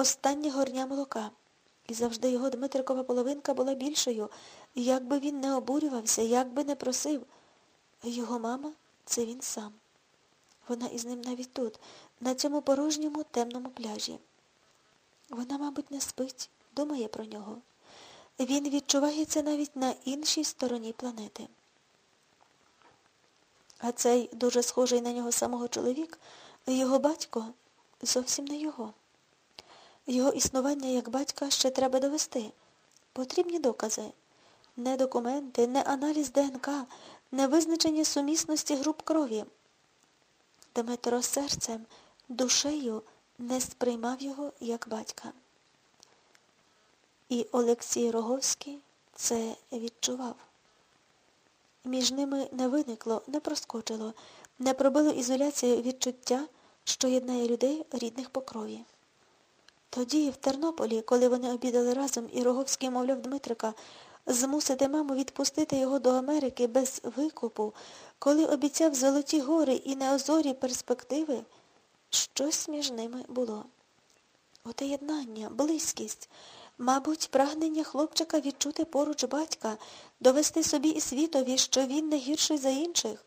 остання горня молока. І завжди його Дмитрикова половинка була більшою. Як би він не обурювався, як би не просив. Його мама це він сам. Вона із ним навіть тут, на цьому порожньому темному пляжі. Вона, мабуть, не спить, думає про нього. Він відчуває це навіть на іншій стороні планети. А цей дуже схожий на нього самого чоловік, його батько зовсім не його. Його існування як батька ще треба довести. Потрібні докази. Не документи, не аналіз ДНК, не визначення сумісності груп крові. Дмитро серцем, душею не сприймав його як батька. І Олексій Роговський це відчував. Між ними не виникло, не проскочило, не пробило ізоляцію відчуття, що єднає людей рідних по крові. Тоді, в Тернополі, коли вони обідали разом, і Роговський мовляв Дмитрика, змусити маму відпустити його до Америки без викупу, коли обіцяв золоті гори і неозорі перспективи, щось між ними було. Оте єднання, близькість, мабуть, прагнення хлопчика відчути поруч батька, довести собі і світові, що він не гірший за інших.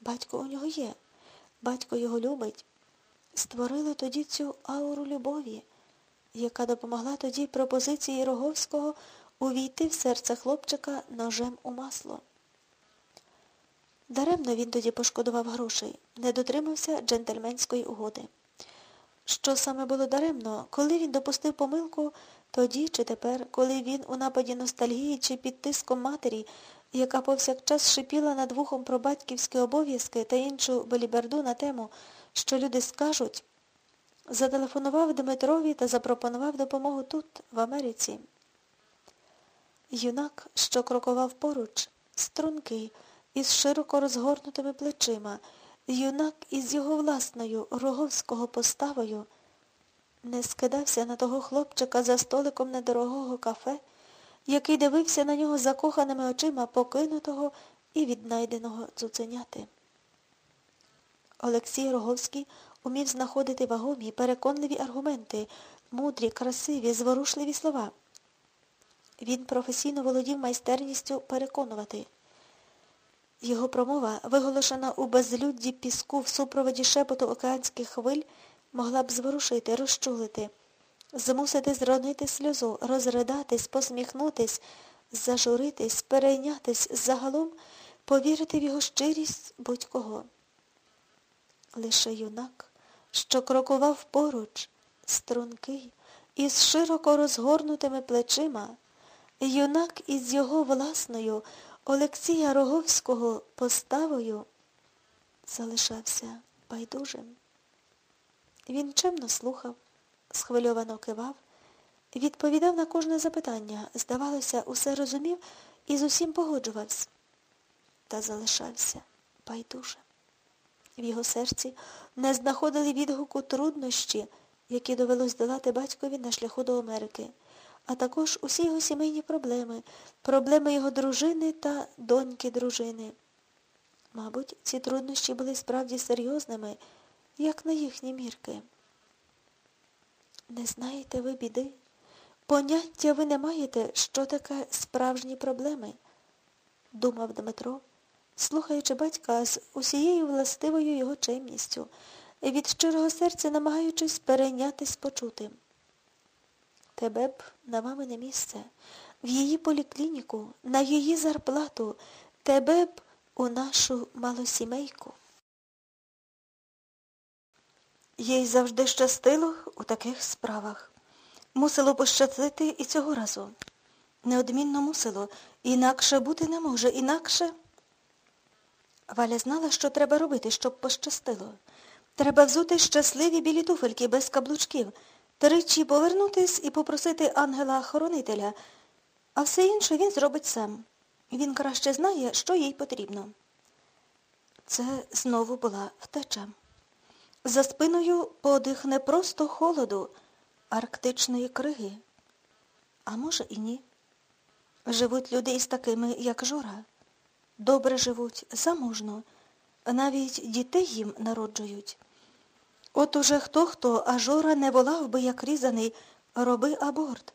Батько у нього є, батько його любить. Створили тоді цю ауру любові, яка допомогла тоді пропозиції Роговського увійти в серце хлопчика ножем у масло. Даремно він тоді пошкодував грошей, не дотримався джентльменської угоди. Що саме було даремно, коли він допустив помилку, тоді чи тепер, коли він у нападі ностальгії чи під тиском матері, яка повсякчас шипіла над вухом про батьківські обов'язки та іншу беліберду на тему, що люди скажуть, зателефонував Дмитрові та запропонував допомогу тут, в Америці. Юнак, що крокував поруч, стрункий, із широко розгорнутими плечима, юнак із його власною роговського поставою, не скидався на того хлопчика за столиком недорогого кафе, який дивився на нього закоханими очима покинутого і віднайденого цуценяти. Олексій Роговський умів знаходити вагомі, переконливі аргументи, мудрі, красиві, зворушливі слова. Він професійно володів майстерністю переконувати. Його промова, виголошена у безлюдді піску в супроводі шепоту океанських хвиль, могла б зворушити, розчулити, змусити зронити сльозу, розридатись, посміхнутись, зажуритись, перейнятись, загалом повірити в його щирість будь-кого. Лише юнак, що крокував поруч, стрункий, із широко розгорнутими плечима, юнак із його власною Олексія Роговського поставою залишався байдужим. Він чемно слухав, схвильовано кивав, відповідав на кожне запитання, здавалося, усе розумів і з усім погоджувався. Та залишався байдужим. В його серці не знаходили відгуку труднощі, які довелось долати батькові на шляху до Америки а також усі його сімейні проблеми, проблеми його дружини та доньки дружини. Мабуть, ці труднощі були справді серйозними, як на їхні мірки. Не знаєте ви біди? Поняття ви не маєте, що таке справжні проблеми, думав Дмитро, слухаючи батька з усією властивою його чемністю, від щирого серця намагаючись перейнятись почутим. Тебе б на мамине місце, в її поліклініку, на її зарплату, тебе б у нашу малосімейку. Їй завжди щастило у таких справах. Мусило пощастити і цього разу. Неодмінно мусило, інакше бути не може, інакше. Валя знала, що треба робити, щоб пощастило. Треба взути щасливі білі туфельки без каблучків тричі повернутись і попросити ангела-хоронителя, а все інше він зробить сам. Він краще знає, що їй потрібно. Це знову була втеча. За спиною подих не просто холоду, арктичної криги. А може і ні. Живуть люди із такими, як Жора. Добре живуть, заможно, навіть дітей їм народжують. От уже хто хто, а Жора не волав би, як різаний, роби аборт.